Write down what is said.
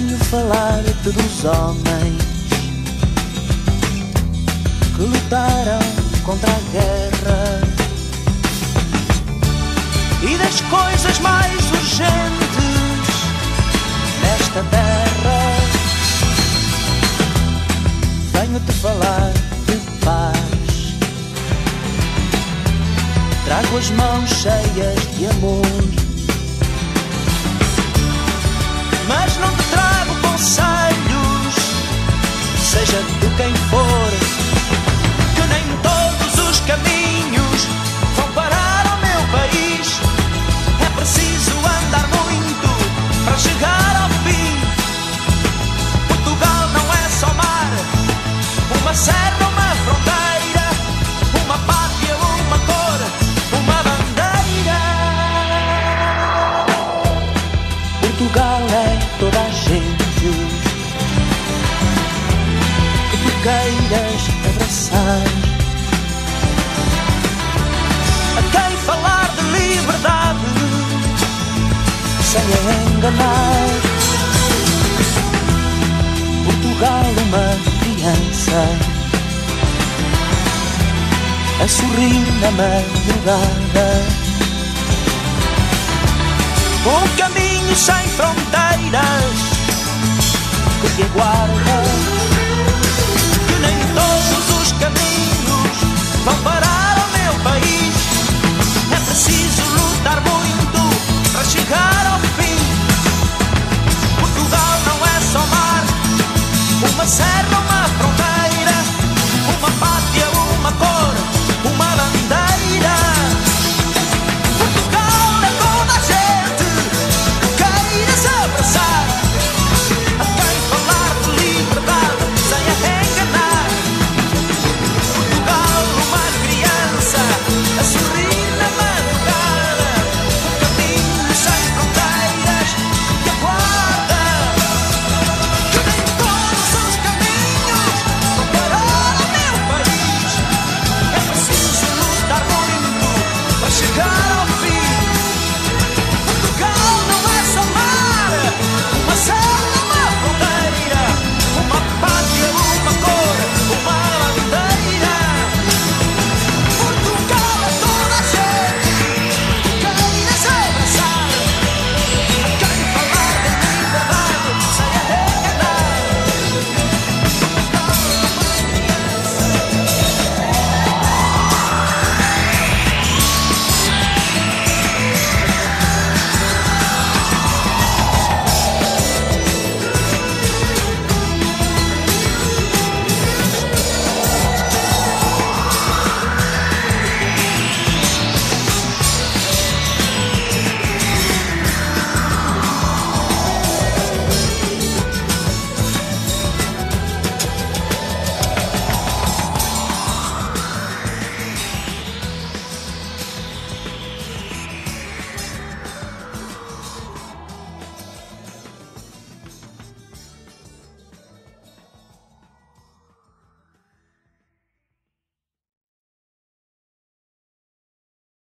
diante dos homens que lutaram contra a guerra e das coisas mais urgentes nesta terra. Venho-te falar de paz. Trago as mãos cheias de amor. Mas não te trago queiras abraçar. A quem falar de liberdade sem enganar. Portugal, uma criança a sorrir na madrugada. Um caminho sem fronteiras que te aguarda.